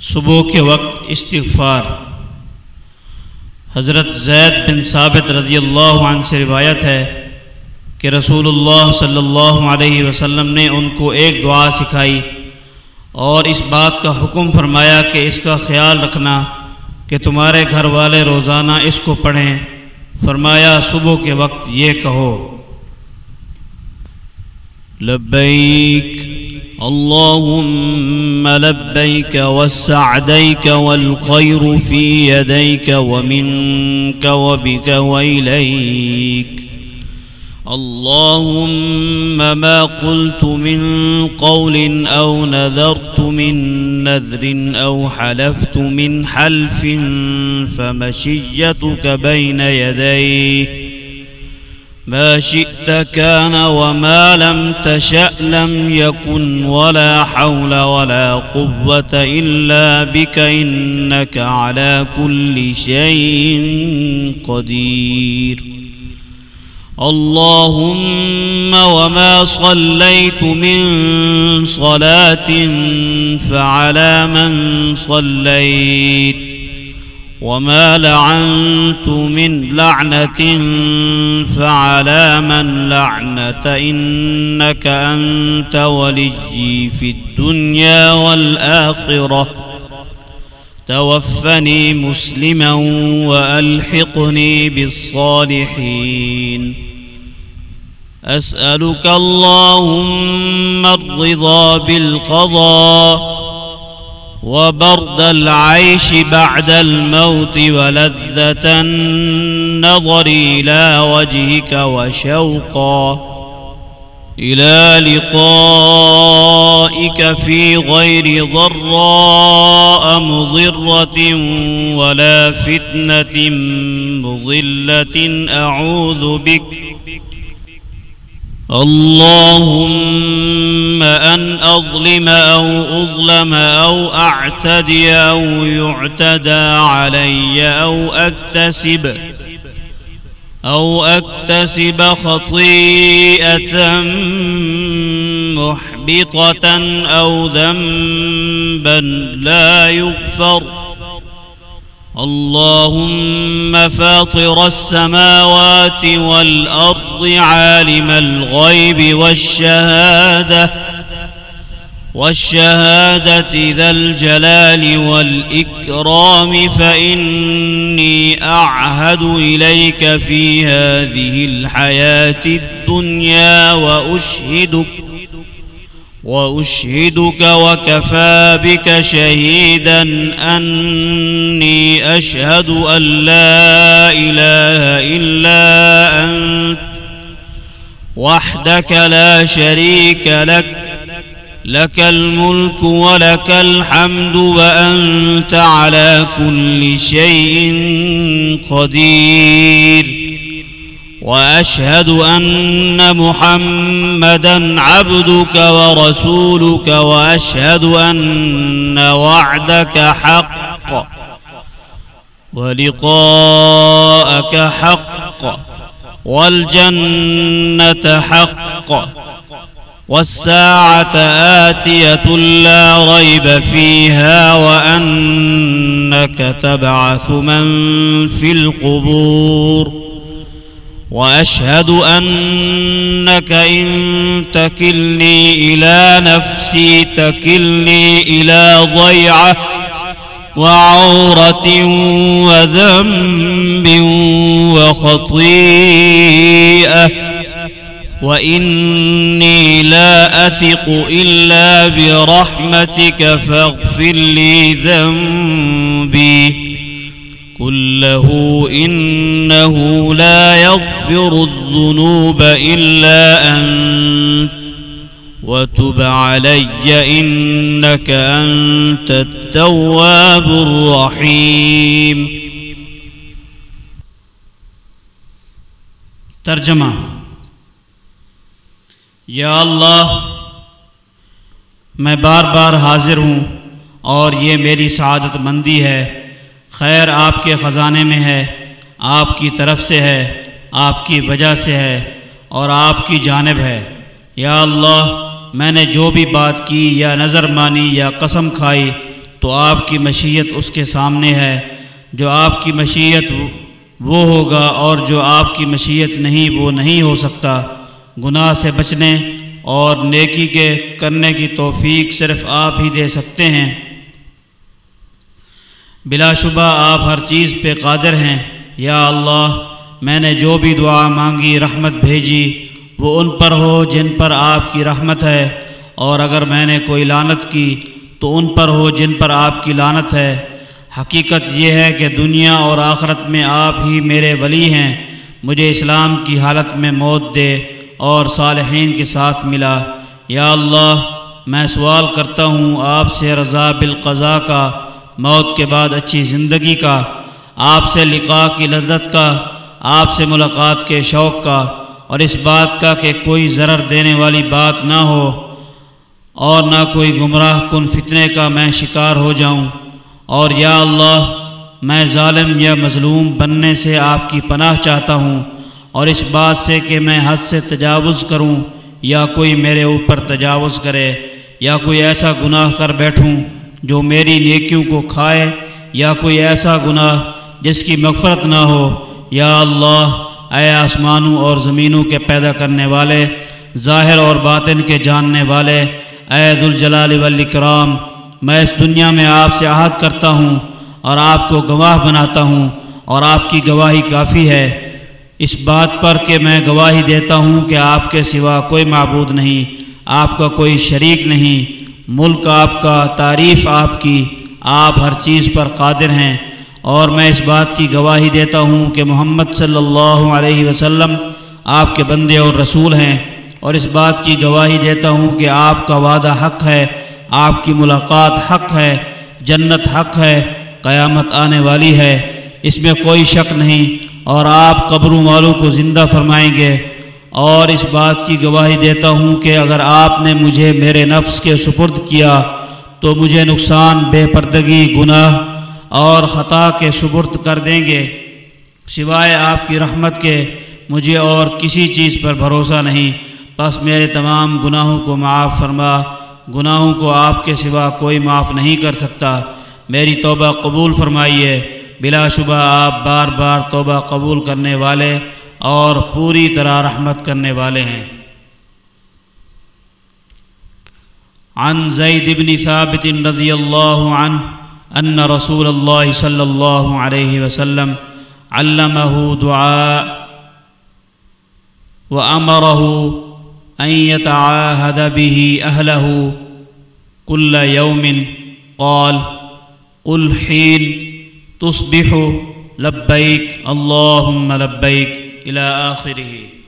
صبح کے وقت استغفار۔ حضرت زید بن ثابت رضی اللہ عنہ سے روایت ہے کہ رسول اللہ صلی اللہ علیہ وسلم نے ان کو ایک دعا سکھائی اور اس بات کا حکم فرمایا کہ اس کا خیال رکھنا کہ تمہارے گھر والے روزانہ اس کو پڑھیں۔ فرمایا، صبح کے وقت یہ کہو۔ لبيك اللهم لبيك والسعديك والخير في يديك ومنك وبك وإليك. اللهم ما قلت من قول أو نذرت من نذر أو حلفت من حلف فمشيتك بين يديه ما شئت كان وما لم تشأ لم يكن ولا حول ولا قوة إلا بك إنك على كل شيء قدير. اللهم وما صليت من صلاة فعلى من صليت. وما لعنت من لعنة فعلى من لعنة إنك أنت ولي في الدنيا والآخرة توفني مسلما وألحقني بالصالحين أسألك اللهم الرضا بالقضاء وبرد العيش بعد الموت ولذة النظر إلى وجهك وشوقا. إلى لقائك في غير ضراء مضرة ولا فتنة مضلة أعوذ بك اللهم أن أظلم أو أظلم أو أعتدي أو يعتدى علي أو أكتسب أو أكتسب خطيئة محبطة أو ذنبا لا يغفر اللهم فاطر السماوات والأرض عالم الغيب والشهادة والشهادة ذا الجلال والإكرام فإني أعهد إليك في هذه الحياة الدنيا وأشهدك وأشهدك وكفى بك شهيدا أني أشهد أن لا إله إلا أنت وحدك لا شريك لك لك الملك ولك الحمد وأنت على كل شيء قدير. وأشهد أن محمدا عبدك ورسولك وأشهد أن وعدك حق ولقاءك حق والجنة حق والساعة آتية لا ريب فيها وأنك تبعث من في القبور وأشهد أنك إن تكلني إلى نفسي تكلني إلى ضيعة وعورة وذنب وخطيئة. وإني لا أثق إلا برحمتك فاغفر لي ذنبي. كله إنه لا يغفر الذنوب إلا أنت وتب علي إنك أنت التواب الرحيم ترجمہ یا اللہ، میں بار بار حاضر ہوں اور یہ میری سعادت مندی ہے۔ خیر آپ کے خزانے میں ہے، آپ کی طرف سے ہے، آپ کی وجہ سے ہے اور آپ کی جانب ہے۔ یا اللہ، میں نے جو بھی بات کی یا نظر مانی یا قسم کھائی تو آپ کی مشیت اس کے سامنے ہے۔ جو آپ کی مشیت وہ ہوگا اور جو آپ کی مشیت نہیں وہ نہیں ہو سکتا۔ گناہ سے بچنے اور نیکی کے کرنے کی توفیق صرف آپ ہی دے سکتے ہیں۔ بلا شبہ آپ ہر چیز پہ قادر ہیں۔ یا اللہ، میں نے جو بھی دعا مانگی، رحمت بھیجی، وہ ان پر ہو جن پر آپ کی رحمت ہے۔ اور اگر میں نے کوئی لانت کی، تو ان پر ہو جن پر آپ کی لانت ہے۔ حقیقت یہ ہے کہ دنیا اور آخرت میں آپ ہی میرے ولی ہیں۔ مجھے اسلام کی حالت میں موت دے اور صالحین کے ساتھ ملا۔ یا اللہ، میں سوال کرتا ہوں آپ سے رضا بالقضاء کا۔ موت کے بعد اچھی زندگی کا، آپ سے لقاء کی لذت کا، آپ سے ملاقات کے شوق کا، اور اس بات کا کہ کوئی ضرر دینے والی بات نہ ہو، اور نہ کوئی گمراہ کن فتنے کا میں شکار ہو جاؤں۔ اور یا اللہ، میں ظالم یا مظلوم بننے سے آپ کی پناہ چاہتا ہوں، اور اس بات سے کہ میں حد سے تجاوز کروں، یا کوئی میرے اوپر تجاوز کرے، یا کوئی ایسا گناہ کر بیٹھوں۔ جو میری نیکیوں کو کھائے یا کوئی ایسا گناہ جس کی مغفرت نہ ہو، یا اللہ، اے آسمانوں اور زمینوں کے پیدا کرنے والے، ظاہر اور باطن کے جاننے والے، اے ذوالجلال والاکرام، میں اس دنیا میں آپ سے عہد کرتا ہوں اور آپ کو گواہ بناتا ہوں اور آپ کی گواہی کافی ہے۔ اس بات پر کہ میں گواہی دیتا ہوں کہ آپ کے سوا کوئی معبود نہیں، آپ کا کوئی شریک نہیں۔ ملک آپ کا، تعریف آپ کی، آپ ہر چیز پر قادر ہیں۔ اور میں اس بات کی گواہی دیتا ہوں کہ محمد صلی اللہ علیہ وسلم آپ کے بندے اور رسول ہیں۔ اور اس بات کی گواہی دیتا ہوں کہ آپ کا وعدہ حق ہے، آپ کی ملاقات حق ہے، جنت حق ہے، قیامت آنے والی ہے۔ اس میں کوئی شک نہیں۔ اور آپ قبروں والوں کو زندہ فرمائیں گے۔ اور اس بات کی گواہی دیتا ہوں کہ اگر آپ نے مجھے میرے نفس کے سپرد کیا تو مجھے نقصان، بے پردگی، گناہ اور خطا کے سپرد کر دیں گے۔ سوائے آپ کی رحمت کے مجھے اور کسی چیز پر بھروسہ نہیں۔ بس میرے تمام گناہوں کو معاف فرما۔ گناہوں کو آپ کے سوا کوئی معاف نہیں کر سکتا۔ میری توبہ قبول فرمائیے۔ بلا شبہ آپ بار بار توبہ قبول کرنے والے اور پوری طرح رحمت کرنے والے ہیں۔ عن زید بن ثابت رضی اللہ عنہ ان رسول اللہ صلی اللہ علیہ وسلم علمه دعاء وأمره أن يتعاهد به أهله كل يوم قال قل حين تصبح لبيك اللهم لبيك إلى آخره.